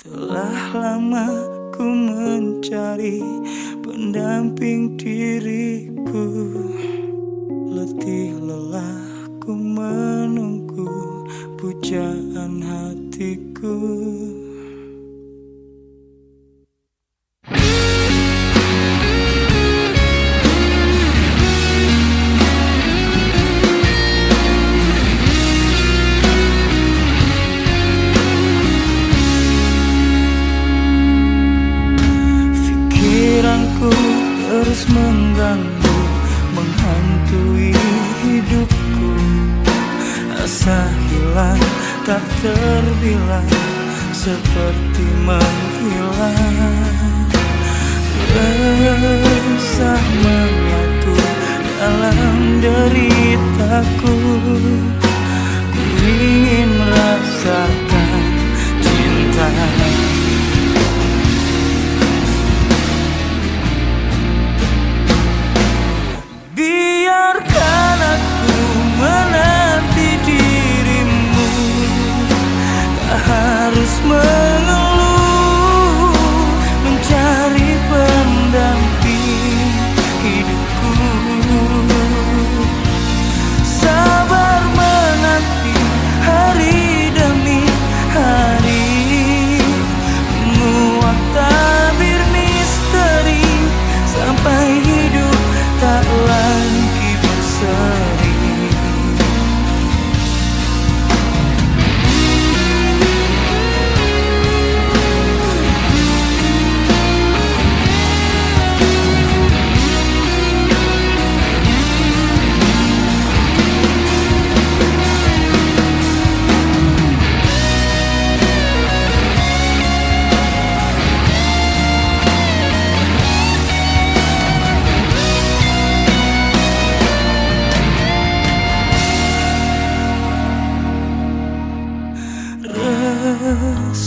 Telah lama ku mencari pendamping diriku. terus mengganggu Menghantui hidupku. Asa hilang tak terbilang Seperti menghilang. Resah menyatu dalam deritaku. Ku ingin rasakan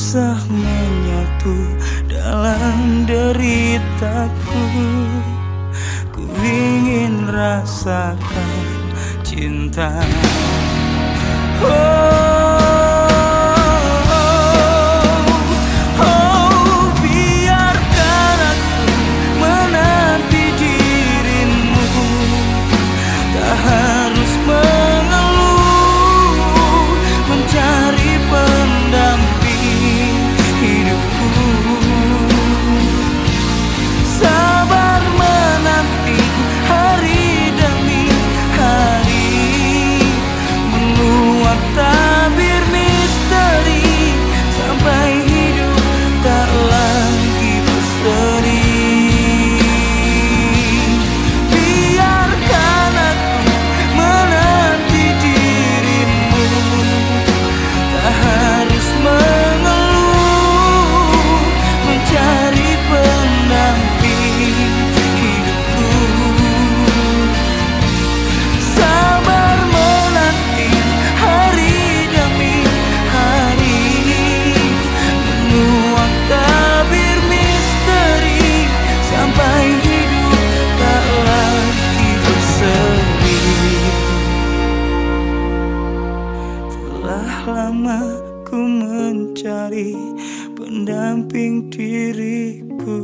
usah menyatu dalam deritaku. Ku ingin rasakan cinta. Oh. dari pendamping diriku.